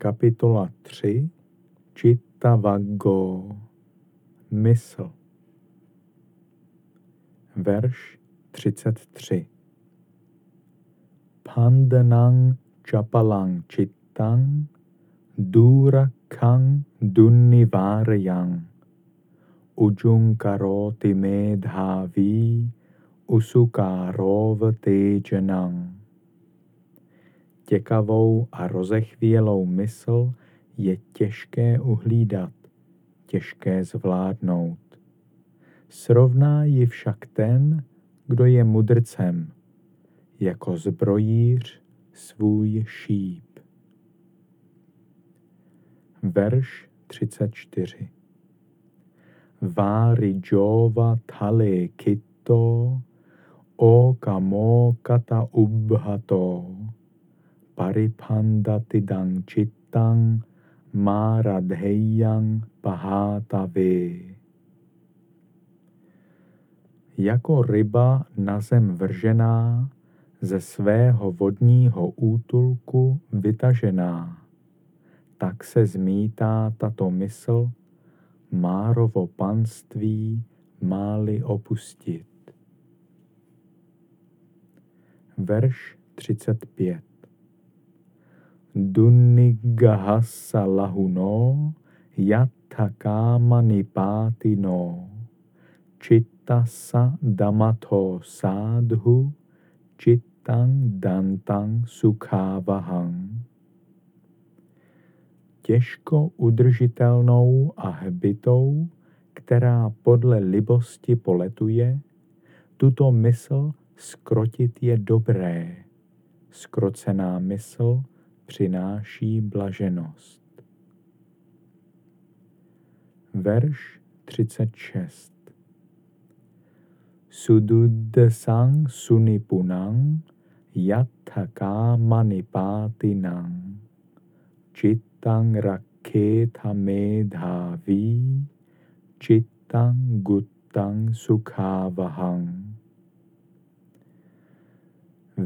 Kapitola 3 Chittavaggo Mysl. Verš 33 Pandanang chapalang chittang durakang dunnivarayang ujung karoti medhavi usukarov tejanang Těkavou a rozechvělou mysl je těžké uhlídat, těžké zvládnout. Srovná ji však ten, kdo je mudrcem, jako zbrojíř svůj šíp. Verš 34 Vári Jova Tale Kitto O Kamo Kata Ubhato pariphandatidang chittang maradheyang pahátavy. Jako ryba na zem vržená, ze svého vodního útulku vytažená, tak se zmítá tato mysl Márovo panství máli opustit. Verš 35 Dunnigahassa lahuno yathakama nipatino chittassa damato sadhu chittang dantang sukhavahang. Těžko udržitelnou a hbitou, která podle libosti poletuje, tuto mysl skrotit je dobré. Skrocená mysl přináší blaženost. Verš 36 Sududdesang sunipunang yathaka manipátinang chittang raketa medhavi chittang guttang sukhavahang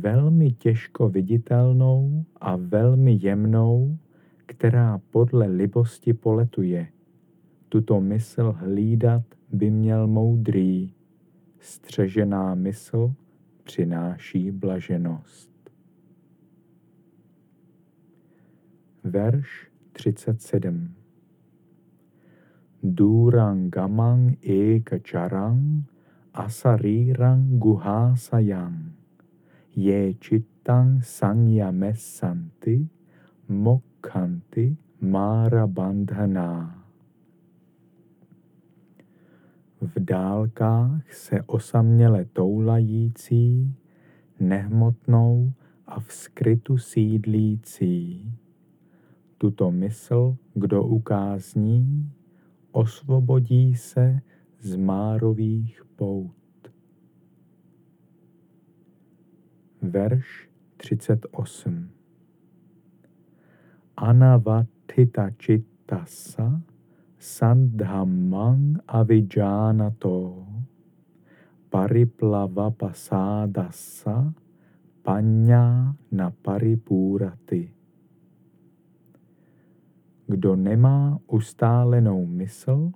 velmi těžko viditelnou a velmi jemnou, která podle libosti poletuje. Tuto mysl hlídat by měl moudrý. Střežená mysl přináší blaženost. Verš 37 Durangamang ekacharang asarirang guhasayang ye chittang sanyamesanti mokkanti bandhana. V dálkách se osaměle toulající, nehmotnou a v skrytu sídlící. Tuto mysl, kdo ukázní, osvobodí se z márových pout. Verš 38. Anavatita chittasa sandhammang avijanato pariplava pasadasa panya na paripurati. Kdo nemá ustálenou mysl,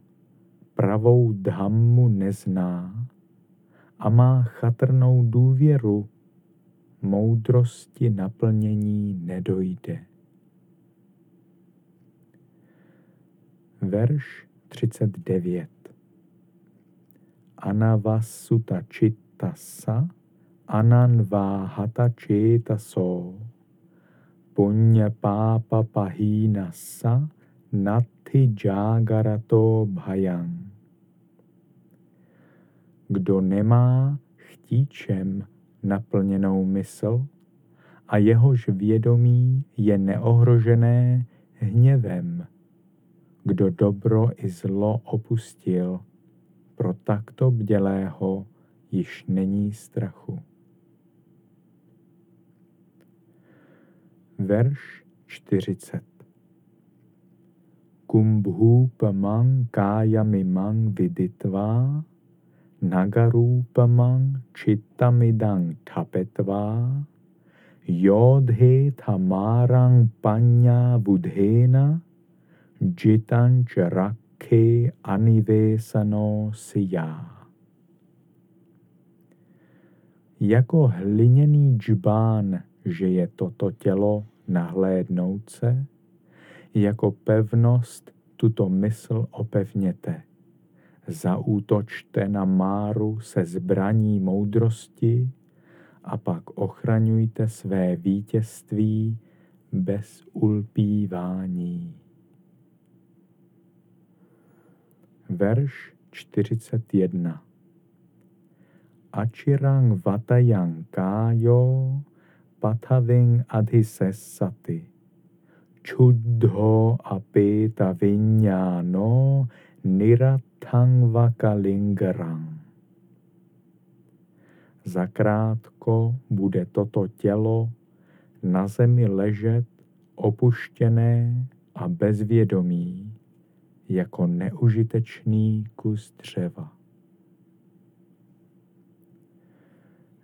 pravou dhammu nezná a má chatrnou důvěru moudrosti naplnění nedojde. Verš 39 Anavasuta chittasa ananvahata chetaso punya papa pahinasa nati jagarato bhayang. Kdo nemá chtíčem naplněnou mysl a jehož vědomí je neohrožené hněvem. Kdo dobro i zlo opustil, pro takto bdělého již není strachu. Verš 40 Kumbhupamang kájamimang viditva nagarupamang chittamidang tapetva Yodhi tamarang panya budhena jitanč rakhi anivesano siya. Jako hliněný džbán, že je toto tělo nahlédnouce, jako pevnost tuto mysl opevněte. Zaútočte na Máru se zbraní moudrosti a pak ochraňujte své vítězství bez ulpívání. Verš 41 Achirang vatayang kayo pathaving adhisesati Chuddho apeta vinyano niratang vakalingarang. Zakrátko bude toto tělo na zemi ležet opuštěné a bezvědomí jako neužitečný kus dřeva.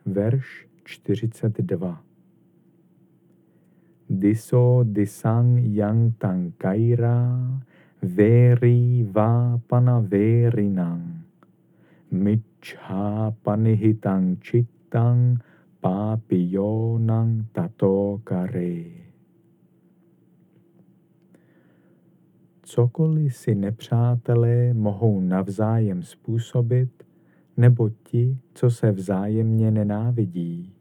Verš 42 Diso disang yang tang kaira veri va pana verinang michha panihitang chittang papiyonang tato kare. Cokoliv si nepřátelé mohou navzájem způsobit, nebo ti, co se vzájemně nenávidí.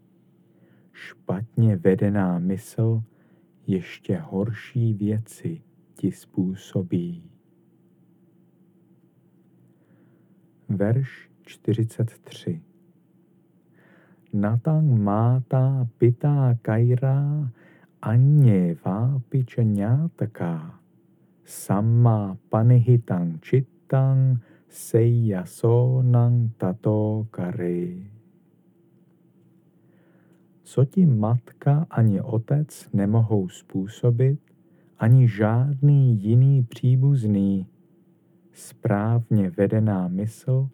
Špatně vedená mysl ještě horší věci ti způsobí. Verš 43 Natang máta pitá kaira anye vápičeňátaká samma panihitang chittang Seiyaso tato kare. Co ti matka ani otec nemohou způsobit, ani žádný jiný příbuzný, správně vedená mysl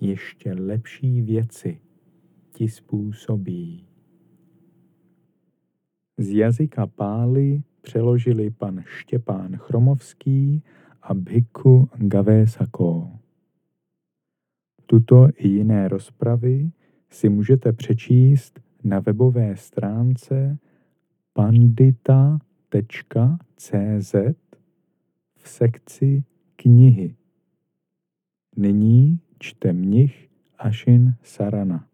ještě lepší věci ti způsobí. Z jazyka pály přeložili pan Štěpán Chromovský a Bhikkhu Gavesako. Tuto i jiné rozpravy si můžete přečíst na webové stránce pandita.cz v sekci knihy. Nyní čte mnich Ashin Sarana.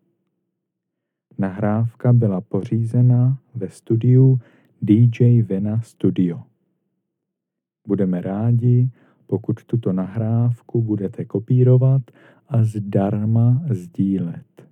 Nahrávka byla pořízena ve studiu DJ Vena Studio. Budeme rádi, pokud tuto nahrávku budete kopírovat a zdarma sdílet.